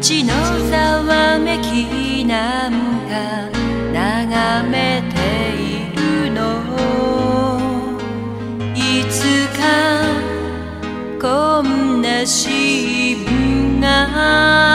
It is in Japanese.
街のざわめきなんか眺めているの。いつかこんな新聞が